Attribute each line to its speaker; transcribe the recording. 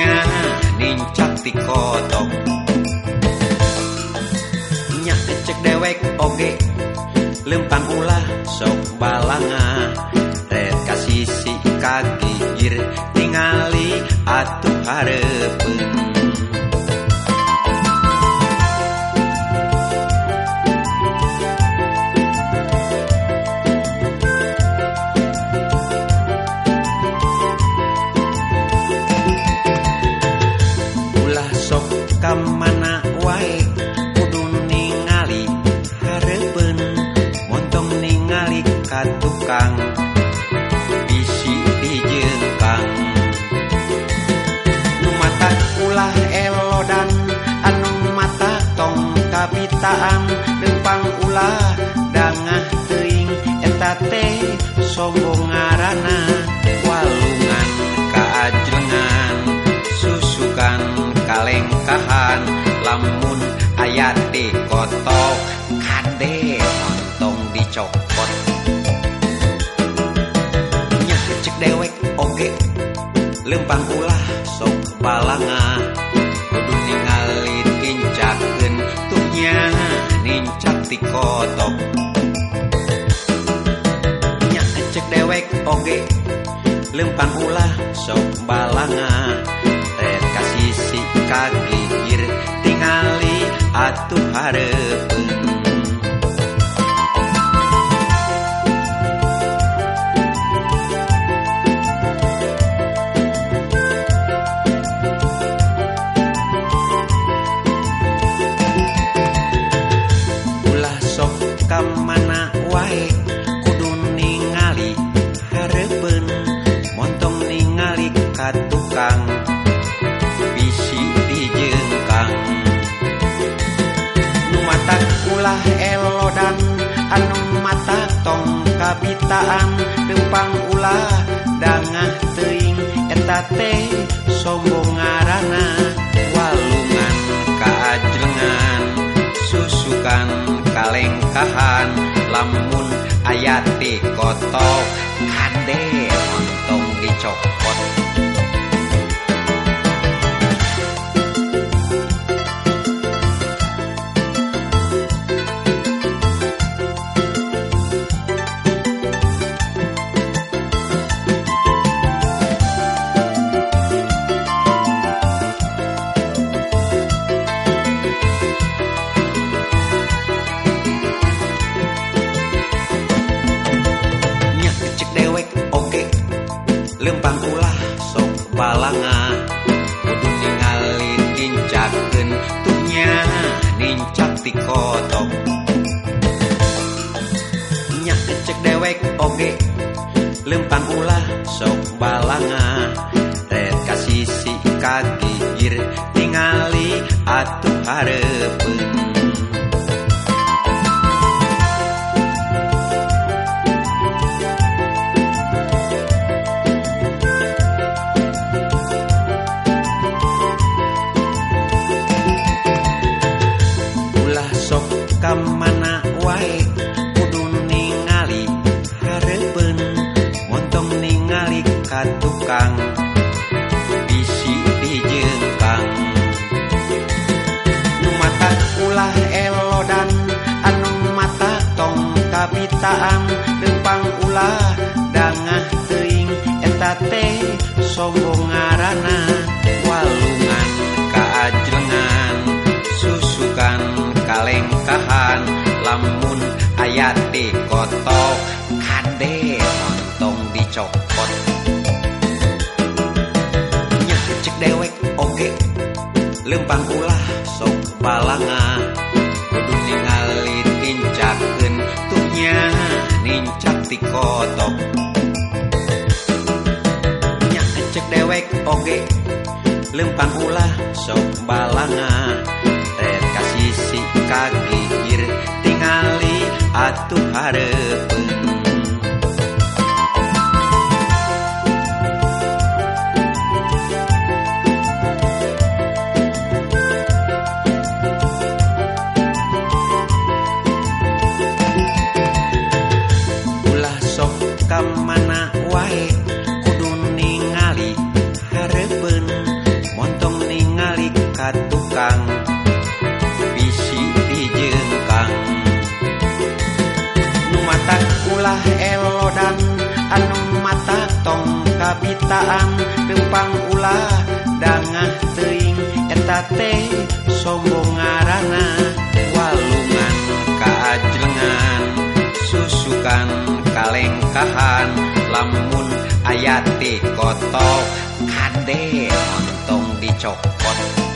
Speaker 1: nya nincak ti kotok nya cek dewek oge lempang ulah sok balanga red kaki kagigir tingali atuh harepeun kamana wae kudu ningali hareupeun montong ningali ka tukang bisi pijeun kang nu mata ulah elodan anu mata tong kabitaan dempang ulah dangah teuing eta teh sombong ngaranna mayat dikotok kade montong dicopot nyah cek dewek oge lempang ulah sok balanga kudu ningali tincakeun tuhnya nincak dikotok nya cek dewek oge lempang ulah sok balanga red kasisi kaki atuh hareupeung nyataan rempang ulah dangah teing eta teh sombong ngaranna walungan kaajlengan susukan kalengkahan lamun ayati kotok. ngincakeun tunya nincak ti kotok nya kecek dewek oge lempang ulah sok balanga red kasih si kagigir tingali atuh harepeun Kang bisijengkang mata ulah elodan anu mata tong kabitaan depang ulah dangah teing etate sombong ngaranana walungan keajengan susukan kalengkahan lamun ayati kotok. Kade ontong dicokok lempang ulah sok palanga. Kudu ningali tincakeun tuhnya nincak ti kotok. Nya cek dewek oge. Lempang ulah sok balanga red kasisi kagigir tingali atuh hareupeun mana wae kudu ningali harebeun montong ningali ka tukang bisi dijengkang. Nu mata ulah elodan anu mata tong kabitaan rempang ulah dangah teuing eta teh sombong ngaranna walungan kaajlengan susukan kalengkahan. lamun ayati koto kade ontong dicokot.